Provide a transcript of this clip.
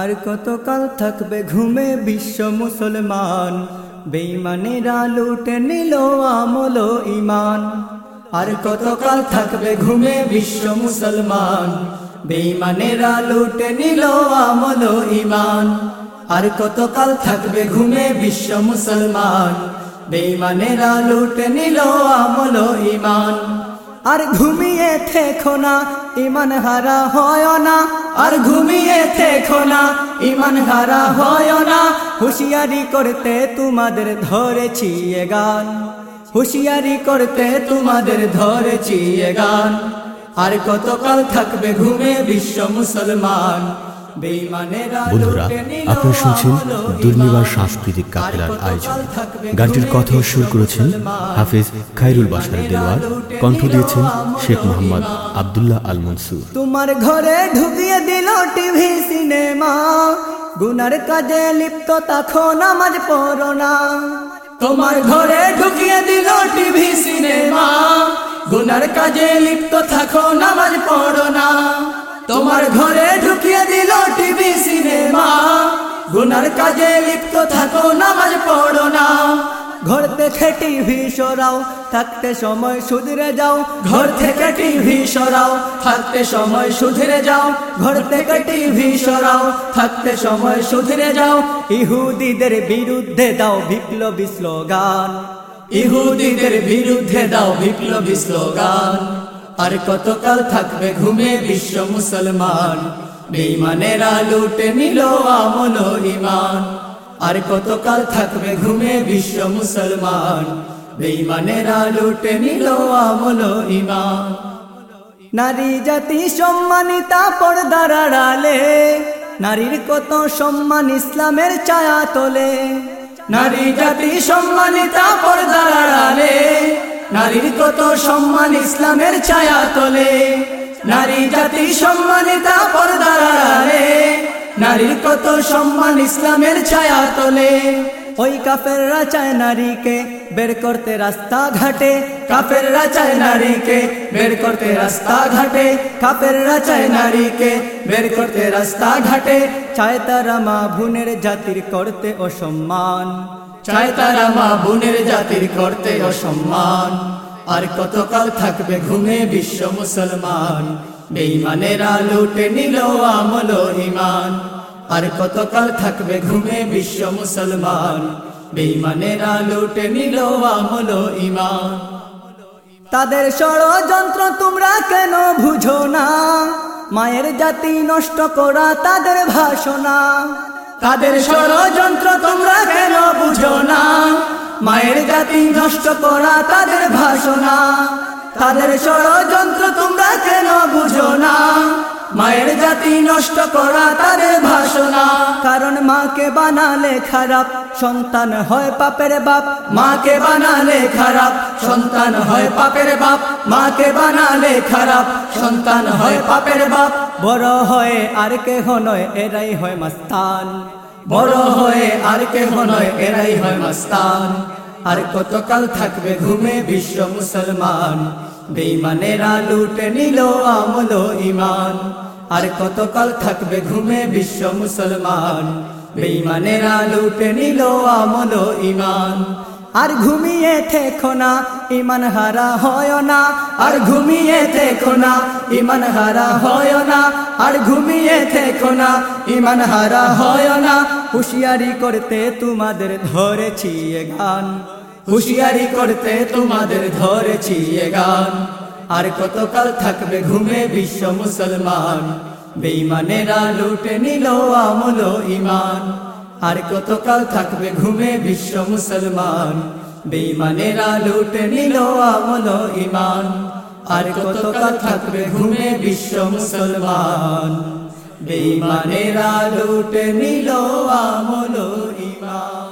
আর কতকাল থাকবে ঘুমে বিশ্ব মুসলমান? বেইমানেরা লুটে নিল আমল ইমান আর কতকাল থাকবে ঘুমে বিশ্ব মুসলমান? বেইমানেরা লুটে নিল আমল ইমান আর কতকাল থাকবে ঘুমে বিশ্ব মুসলমান? বেইমানেরা লুটে নিল আমল ইমান আর ঘুমিয়ে থেকো না ইমান হারা হয় না। আর ঘুমিয়ে থেকো না, ইমান হারা হয় না। হুঁশিয়ারি করতে তোমাদের ধরেছি এ গান। হুঁশিয়ারি করতে তোমাদের ধরেছি এ গান। আর কতকাল থাকবে ঘুমে বিশ্ব মুসলমান? বন্ধুরা আপনারা শুনছেন দুর্নিবার সাংস্কৃতিক কাফেলার আয়োজন। গানটির কথা সুর করেছেন হাফিজ খাইরুল বাসার দেওয়ার কণ্ঠ দিয়েছেন শেখ মোহাম্মদ আবদুল্লাহ আল মনসুর। তোমার ঘরে ঢুকিয়ে দিল টিভি সিনেমা গুনার কাজে লিপ্ত তখন নামাজ পড়ো না। তোমার ঘরে ঢুকিয়ে দিল টিভি সিনেমা গুনার কাজে লিপ্ত থাকো নামাজ পড়ো না। তোমার ঘরে ঢুকিয়ে দিল টিভি সিনেমা গুনার কাজে লিপ্ত থাকো, নামাজ পড়ো না। ঘর থেকে টিভি সরাও, থাকতে সময় সুধরে যাও। ঘর থেকে টিভি সরাও, থাকতে সময় সুধরে যাও। ঘর থেকে টিভি সরাও, থাকতে সময় সুধরে যাও। ইহুদিদের বিরুদ্ধে দাও বিপ্লবী স্লোগান। ইহুদিদের বিরুদ্ধে দাও বিপ্লবী স্লোগান। আর কতকাল থাকবে ঘুমে বিশ্ব মুসলমান? বেইমানেরা লুটে নিল আমল ইমান আর কতকাল থাকবে ঘুমে বিশ্ব মুসলমান? বেইমানেরা লুটে নিল আমল ইমান নারী জাতি সম্মানিতা পর্দার আড়ালে, নারীর কত সম্মান ইসলামের ছায়া তোলে। নারী জাতি সম্মানিতা পর্দার আড়ালে নারীর কত সম্মান ইসলামের ছায়া তোলে। নারী জাতি সম্মানিতা পর্দার নারীর কত সম্মান ইসলামের ছায়া তোলে। ওই কাফেররা চায় নারীকে বের করতে রাস্তা ঘাটে কাফেররা চায় নারীকে বের করতে রাস্তা ঘাটে কাফেররা চায় নারীকে বের করতে রাস্তা ঘাটে চায় তারা মা ভুনের জাতির করতে অসম্মান। চায় তারা মা বোনের জাতির করতে অসম্মান। আর কতকাল থাকবে ঘুমে বিশ্ব মুসলমান? বেইমানেরা লুটে নিল আমল ইমান আর কতকাল থাকবে ঘুমে বিশ্ব মুসলমান? বেইমানেরা লুটে নিল আমল ইমান তাদের ষড়যন্ত্র তোমরা কেন বুঝো না? মায়ের জাতি নষ্ট করা তাদের ভাষণা। তাদের ষড়যন্ত্র তোমরা কেন বুঝো না? মায়ের জাতি নষ্ট করা তাদের ভাষণা। তাদের ষড়যন্ত্র জাতি নষ্ট করা তাদের ভাষণা। কারণ মাকে বানালে খারাপ, সন্তান হয় পাপের বাপ। মাকে বানালে খারাপ, সন্তান হয় পাপের বাপ। মাকে বানালে খারাপ, সন্তান হয় পাপের বাপ। বড় হয় আর কেহ নয়, এরাই হয় মাস্তান। বড় হয়ে আর কেহ নয়, এরাই হয় মাস্তান। আর কতকাল থাকবে ঘুমে বিশ্ব মুসলমান? বেইমানেরা লুটে নিল আমল ইমান আর কতকাল থাকবে ঘুমে বিশ্ব মুসলমান? বেইমানেরা লুটে নিল আমল ইমান আর ঘুমিয়ে থেকো না ইমান হারা হয় না। আর ঘুমিয়ে থেকো না ইমান হারা হয় না। আর ঘুমিয়ে থেকো না ইমান হারা হয় না। হুঁশিয়ারি করতে তোমাদের ধরেছি গান। হুঁশিয়ারি করতে তোমাদের ধরেছি গান। আর কতকাল থাকবে ঘুমে বিশ্ব মুসলমান? বেইমানেরা লুটে নিল আমল ইমান আর কতকাল থাকবে ঘুমে বিশ্ব মুসলমান? বেইমানেরা লুটে নিল আমল ইমান আর কতকাল থাকবে ঘুমে বিশ্ব মুসলমান? বেইমানেরা লুটে নিল আমল ইমান